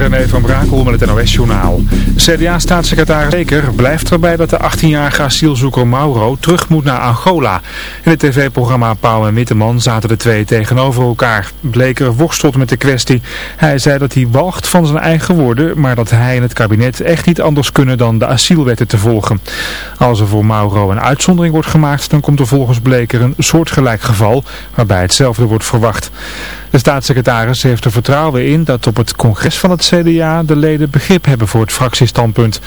René van Brakel met het NOS-journaal. CDA-staatssecretaris Zeker blijft erbij dat de 18-jarige asielzoeker Mauro terug moet naar Angola. In het tv-programma Pauw en Witteman zaten de twee tegenover elkaar. Bleker worstelt met de kwestie. Hij zei dat hij walgt van zijn eigen woorden, maar dat hij en het kabinet echt niet anders kunnen dan de asielwetten te volgen. Als er voor Mauro een uitzondering wordt gemaakt, dan komt er volgens Bleker een soortgelijk geval waarbij hetzelfde wordt verwacht. De staatssecretaris heeft er vertrouwen in dat op het congres van het CDA de leden begrip hebben voor het fractiestandpunt.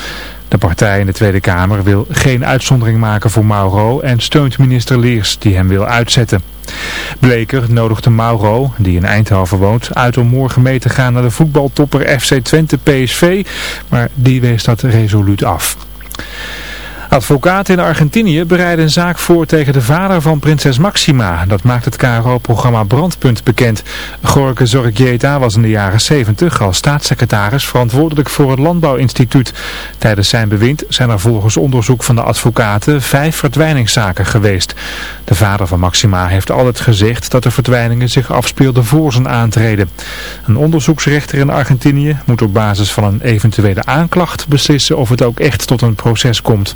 De partij in de Tweede Kamer wil geen uitzondering maken voor Mauro en steunt minister Leers die hem wil uitzetten. Bleker nodigde Mauro, die in Eindhoven woont, uit om morgen mee te gaan naar de voetbaltopper FC Twente PSV, maar die wees dat resoluut af. Advocaten in Argentinië bereiden een zaak voor tegen de vader van prinses Maxima. Dat maakt het KRO-programma Brandpunt bekend. Gorke Zorgieta was in de jaren 70 als staatssecretaris verantwoordelijk voor het Landbouwinstituut. Tijdens zijn bewind zijn er volgens onderzoek van de advocaten vijf verdwijningszaken geweest. De vader van Maxima heeft altijd gezegd dat de verdwijningen zich afspeelden voor zijn aantreden. Een onderzoeksrechter in Argentinië moet op basis van een eventuele aanklacht beslissen of het ook echt tot een proces komt.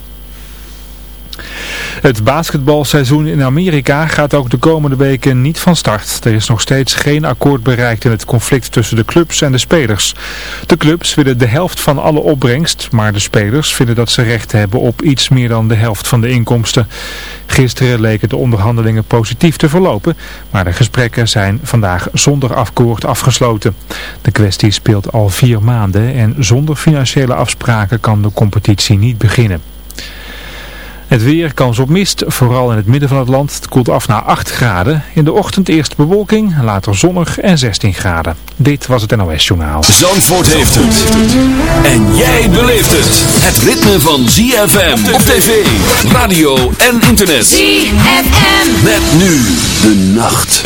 Het basketbalseizoen in Amerika gaat ook de komende weken niet van start. Er is nog steeds geen akkoord bereikt in het conflict tussen de clubs en de spelers. De clubs willen de helft van alle opbrengst, maar de spelers vinden dat ze recht hebben op iets meer dan de helft van de inkomsten. Gisteren leken de onderhandelingen positief te verlopen, maar de gesprekken zijn vandaag zonder akkoord afgesloten. De kwestie speelt al vier maanden en zonder financiële afspraken kan de competitie niet beginnen. Het weer, kans op mist, vooral in het midden van het land. Het koelt af naar 8 graden. In de ochtend eerst bewolking, later zonnig en 16 graden. Dit was het NOS Journaal. Zandvoort heeft het. En jij beleeft het. Het ritme van ZFM op tv, radio en internet. ZFM. Met nu de nacht.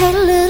Had a little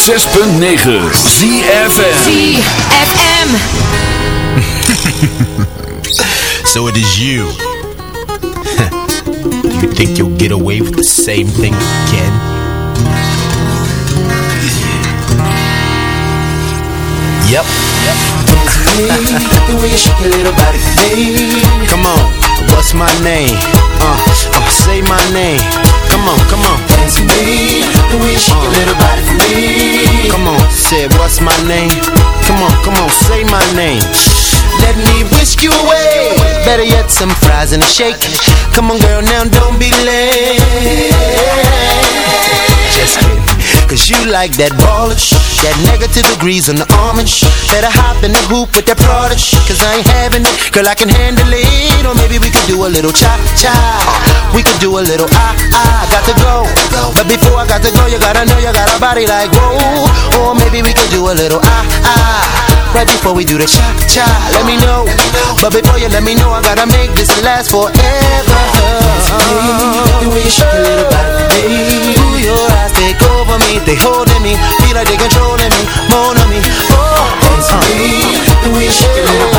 106.9 ZFM ZFM. So it is you. you think you'll get away with the same thing again? Yep. The way you shake your little body for me Come on. What's my name? Uh, uh, say my name. Come on, come on. Dance with me The way shake your little body for me Come on, say what's my name? Come on, come on, say my name. Let me whisk you away. Better yet, some fries and a shake. Come on, girl, now don't be late. Just kidding. Cause you like that baller That negative degrees on the almond Better hop in the hoop with that Prada. Cause I ain't having it, girl I can handle it. Or maybe we could do a little cha-cha. We could do a little ah-ah. Got to go, but before I got to go You gotta know you got a body like whoa. Or maybe we could do a little ah-ah. Right before we do the cha-cha. Let me know, but before you let me know I gotta make this last forever. The way you shake your little body your eyes take over me, they holding me, feel like they controlling me, more on me. Oh, Dance with me The way shake your me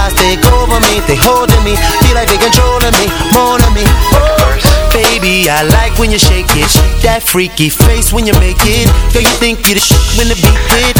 eyes take over me, they holding me, feel like they controlling me, more on me. Oh, baby, I like when you shake it, that freaky face when you make it. Girl, you think you're the shit when the beat hit.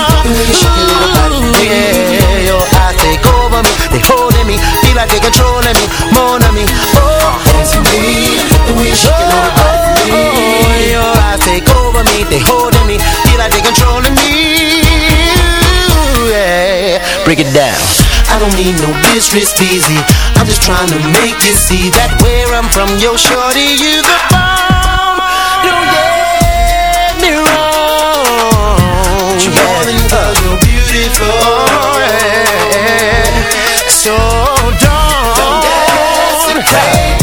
Yeah, your eyes take over me, they holding me, feel like they controlling me, me. Oh, shake little body oh, your eyes take over me, they holding me, feel like they controlling me. Yeah, break it down. I don't need no busy. I'm just trying to make you see that where I'm from, yo, shorty, you the bomb. More than gold, you're beautiful. yeah. So don't, hesitate,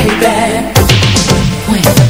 Baby, when.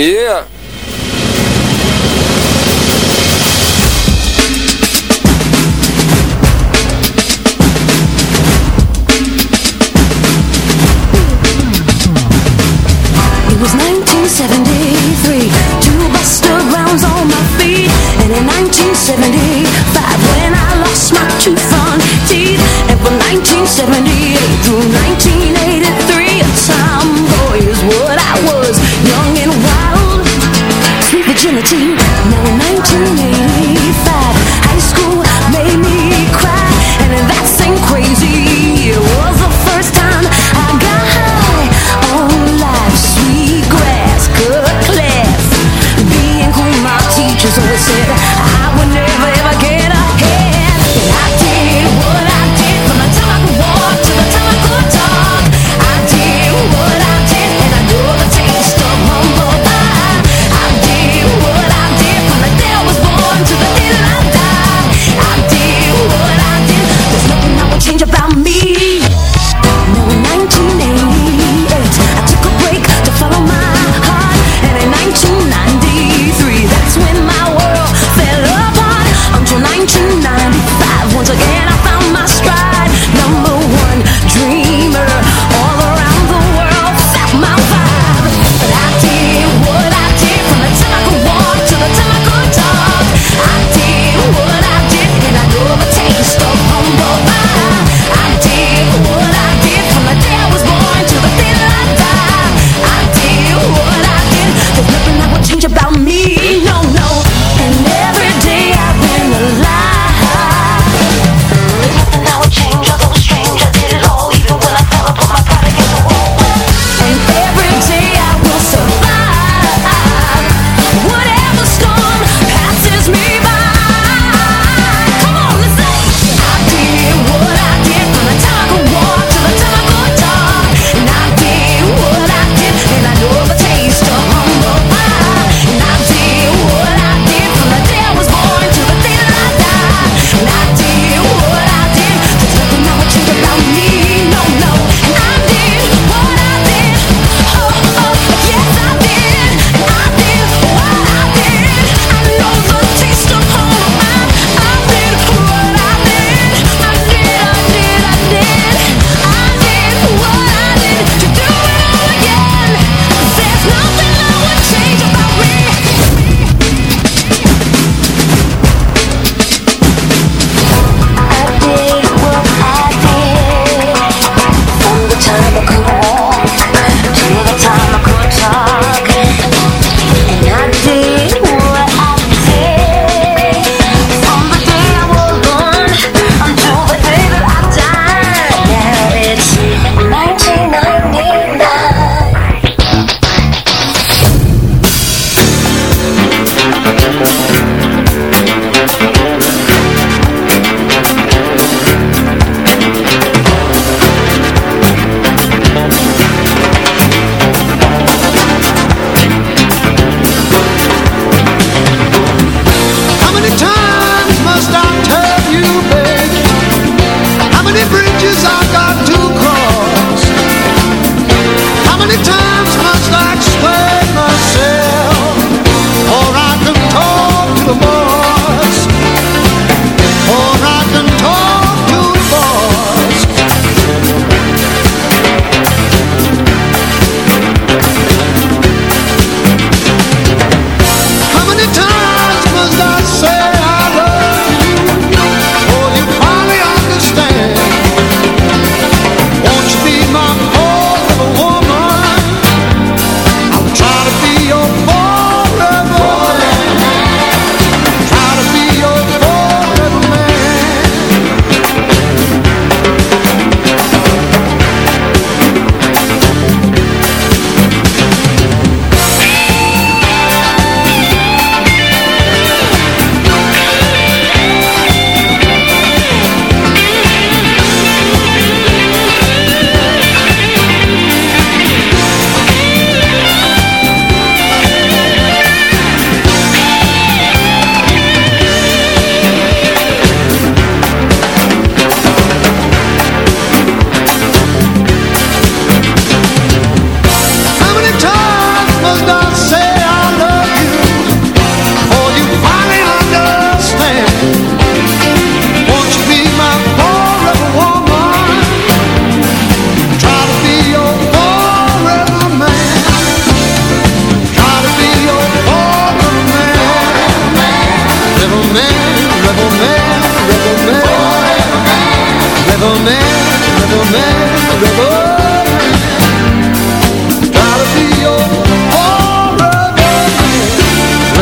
Yeah. It was 1973, two Buster on my feet. And in 1975, when I lost my two front teeth. And from 1978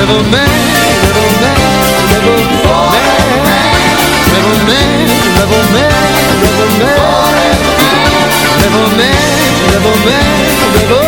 Never man, never man, never man Little man, little man, little man Little man